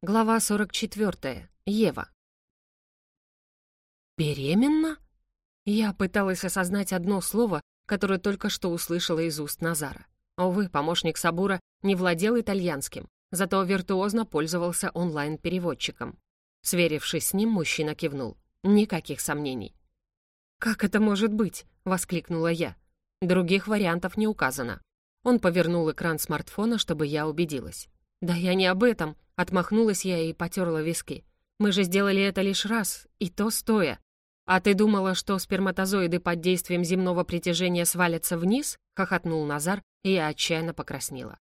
Глава 44. Ева. «Беременна?» Я пыталась осознать одно слово, которое только что услышала из уст Назара. Увы, помощник Сабура не владел итальянским, зато виртуозно пользовался онлайн-переводчиком. Сверившись с ним, мужчина кивнул. Никаких сомнений. «Как это может быть?» — воскликнула я. Других вариантов не указано. Он повернул экран смартфона, чтобы я убедилась. «Да я не об этом», — отмахнулась я и потерла виски. «Мы же сделали это лишь раз, и то стоя. А ты думала, что сперматозоиды под действием земного притяжения свалятся вниз?» — хохотнул Назар, и я отчаянно покраснела.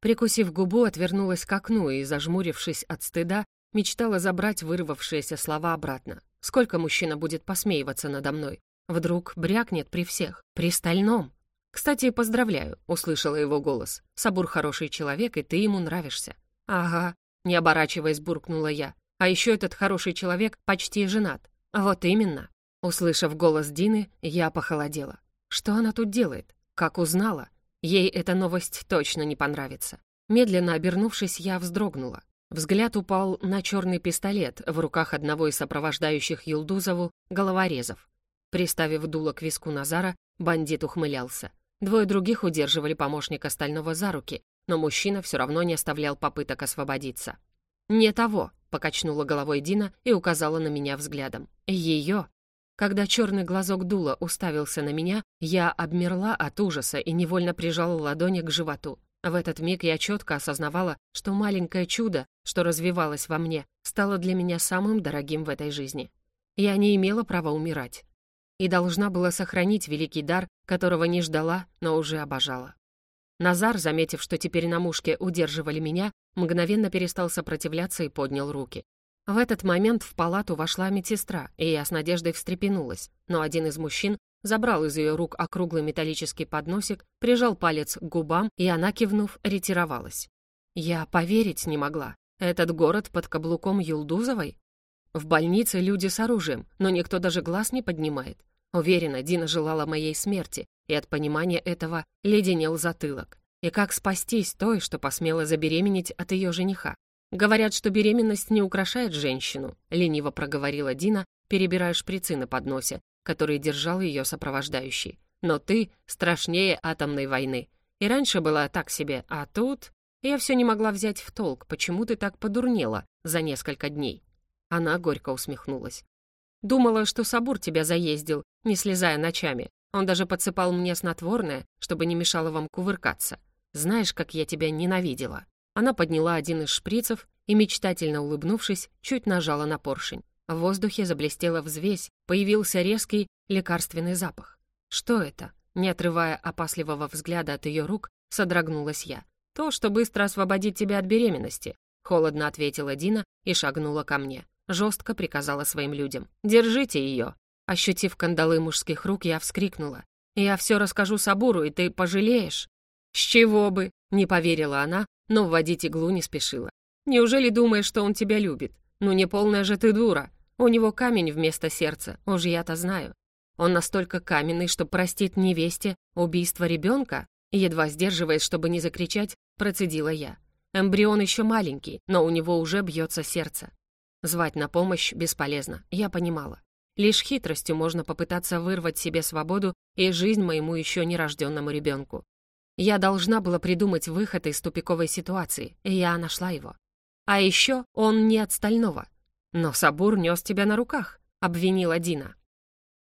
Прикусив губу, отвернулась к окну и, зажмурившись от стыда, мечтала забрать вырвавшиеся слова обратно. Сколько мужчина будет посмеиваться надо мной? Вдруг брякнет при всех, при стальном. «Кстати, поздравляю», — услышала его голос. «Сабур хороший человек, и ты ему нравишься». «Ага», — не оборачиваясь, буркнула я. «А еще этот хороший человек почти женат». «Вот именно». Услышав голос Дины, я похолодела. Что она тут делает? Как узнала? Ей эта новость точно не понравится. Медленно обернувшись, я вздрогнула. Взгляд упал на черный пистолет в руках одного из сопровождающих Юлдузову головорезов. Приставив дуло к виску Назара, бандит ухмылялся. Двое других удерживали помощника стального за руки, но мужчина все равно не оставлял попыток освободиться. «Не того», — покачнула головой Дина и указала на меня взглядом. «Ее». Когда черный глазок дула уставился на меня, я обмерла от ужаса и невольно прижала ладони к животу. В этот миг я четко осознавала, что маленькое чудо, что развивалось во мне, стало для меня самым дорогим в этой жизни. Я не имела права умирать и должна была сохранить великий дар, которого не ждала, но уже обожала. Назар, заметив, что теперь на мушке удерживали меня, мгновенно перестал сопротивляться и поднял руки. В этот момент в палату вошла медсестра, и я с надеждой встрепенулась, но один из мужчин забрал из ее рук округлый металлический подносик, прижал палец к губам, и она, кивнув, ретировалась. Я поверить не могла. Этот город под каблуком Юлдузовой? В больнице люди с оружием, но никто даже глаз не поднимает. Уверена, Дина желала моей смерти, и от понимания этого леденел затылок. И как спастись той, что посмела забеременеть от ее жениха? Говорят, что беременность не украшает женщину, лениво проговорила Дина, перебирая шприцы на подносе, который держал ее сопровождающий. Но ты страшнее атомной войны. И раньше была так себе, а тут... Я все не могла взять в толк, почему ты так подурнела за несколько дней. Она горько усмехнулась. «Думала, что Сабур тебя заездил, не слезая ночами. Он даже подсыпал мне снотворное, чтобы не мешало вам кувыркаться. Знаешь, как я тебя ненавидела». Она подняла один из шприцев и, мечтательно улыбнувшись, чуть нажала на поршень. В воздухе заблестела взвесь, появился резкий лекарственный запах. «Что это?» Не отрывая опасливого взгляда от ее рук, содрогнулась я. «То, что быстро освободит тебя от беременности», — холодно ответила Дина и шагнула ко мне жестко приказала своим людям. «Держите ее!» Ощутив кандалы мужских рук, я вскрикнула. «Я все расскажу Сабуру, и ты пожалеешь!» «С чего бы?» — не поверила она, но вводить иглу не спешила. «Неужели думаешь, что он тебя любит? Ну не полная же ты дура! У него камень вместо сердца, уж я-то знаю. Он настолько каменный, что простит невесте убийство ребенка?» Едва сдерживаясь, чтобы не закричать, процедила я. Эмбрион еще маленький, но у него уже бьется сердце. Звать на помощь бесполезно, я понимала. Лишь хитростью можно попытаться вырвать себе свободу и жизнь моему еще нерожденному ребенку. Я должна была придумать выход из тупиковой ситуации, и я нашла его. А еще он не от стального. Но Сабур нес тебя на руках, обвинила Дина.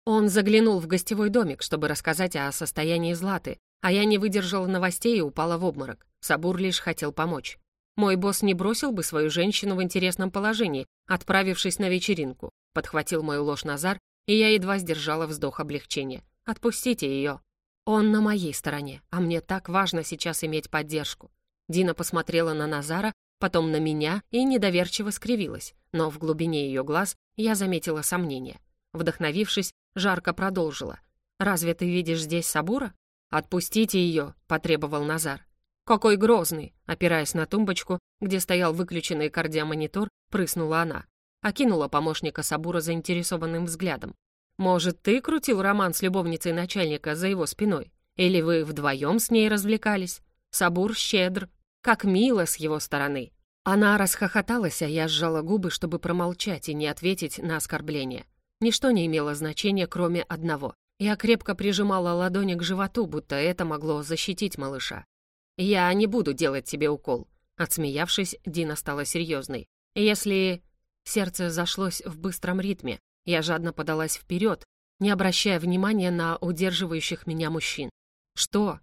Он заглянул в гостевой домик, чтобы рассказать о состоянии Златы, а я не выдержала новостей и упала в обморок. Сабур лишь хотел помочь. Мой босс не бросил бы свою женщину в интересном положении, отправившись на вечеринку. Подхватил мою ложь Назар, и я едва сдержала вздох облегчения. «Отпустите ее». Он на моей стороне, а мне так важно сейчас иметь поддержку. Дина посмотрела на Назара, потом на меня и недоверчиво скривилась, но в глубине ее глаз я заметила сомнение. Вдохновившись, жарко продолжила. «Разве ты видишь здесь Сабура?» «Отпустите ее», — потребовал Назар. «Какой грозный!» Опираясь на тумбочку, где стоял выключенный кардиомонитор, прыснула она. Окинула помощника Сабура заинтересованным взглядом. «Может, ты крутил роман с любовницей начальника за его спиной? Или вы вдвоем с ней развлекались? Сабур щедр. Как мило с его стороны!» Она расхохоталась, а я сжала губы, чтобы промолчать и не ответить на оскорбление. Ничто не имело значения, кроме одного. Я крепко прижимала ладони к животу, будто это могло защитить малыша. «Я не буду делать тебе укол». Отсмеявшись, Дина стала серьезной. «Если...» Сердце зашлось в быстром ритме. Я жадно подалась вперед, не обращая внимания на удерживающих меня мужчин. «Что?»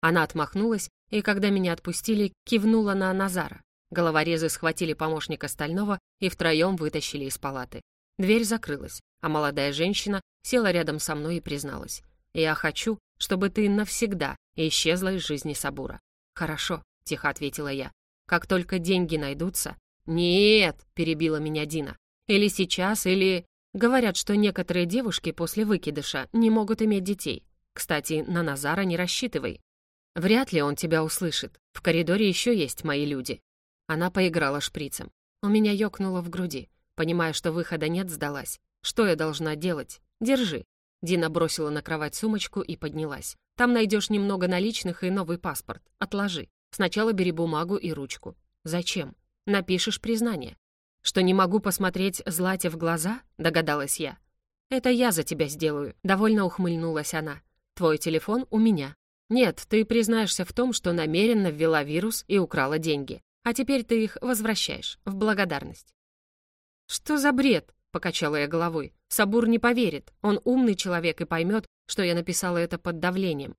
Она отмахнулась, и когда меня отпустили, кивнула на Назара. Головорезы схватили помощника Стального и втроем вытащили из палаты. Дверь закрылась, а молодая женщина села рядом со мной и призналась. «Я хочу, чтобы ты навсегда исчезла из жизни Сабура». «Хорошо», — тихо ответила я. «Как только деньги найдутся...» «Нет», — перебила меня Дина. «Или сейчас, или...» Говорят, что некоторые девушки после выкидыша не могут иметь детей. Кстати, на Назара не рассчитывай. Вряд ли он тебя услышит. В коридоре еще есть мои люди. Она поиграла шприцем. У меня ёкнуло в груди. Понимая, что выхода нет, сдалась. Что я должна делать? Держи. Дина бросила на кровать сумочку и поднялась. Там найдешь немного наличных и новый паспорт. Отложи. Сначала бери бумагу и ручку. Зачем? Напишешь признание. Что не могу посмотреть Злате в глаза? Догадалась я. Это я за тебя сделаю. Довольно ухмыльнулась она. Твой телефон у меня. Нет, ты признаешься в том, что намеренно ввела вирус и украла деньги. А теперь ты их возвращаешь, в благодарность». «Что за бред?» — покачала я головой. «Сабур не поверит. Он умный человек и поймет, что я написала это под давлением.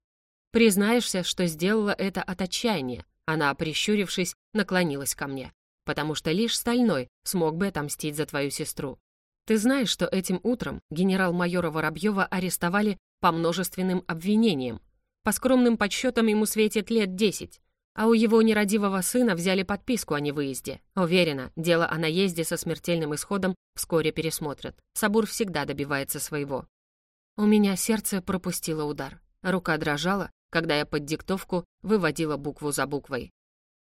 Признаешься, что сделала это от отчаяния». Она, прищурившись, наклонилась ко мне. «Потому что лишь Стальной смог бы отомстить за твою сестру. Ты знаешь, что этим утром генерал-майора Воробьева арестовали по множественным обвинениям. По скромным подсчетам ему светит лет десять. А у его нерадивого сына взяли подписку о невыезде. Уверена, дело о наезде со смертельным исходом вскоре пересмотрят. Сабур всегда добивается своего. У меня сердце пропустило удар. Рука дрожала, когда я под диктовку выводила букву за буквой.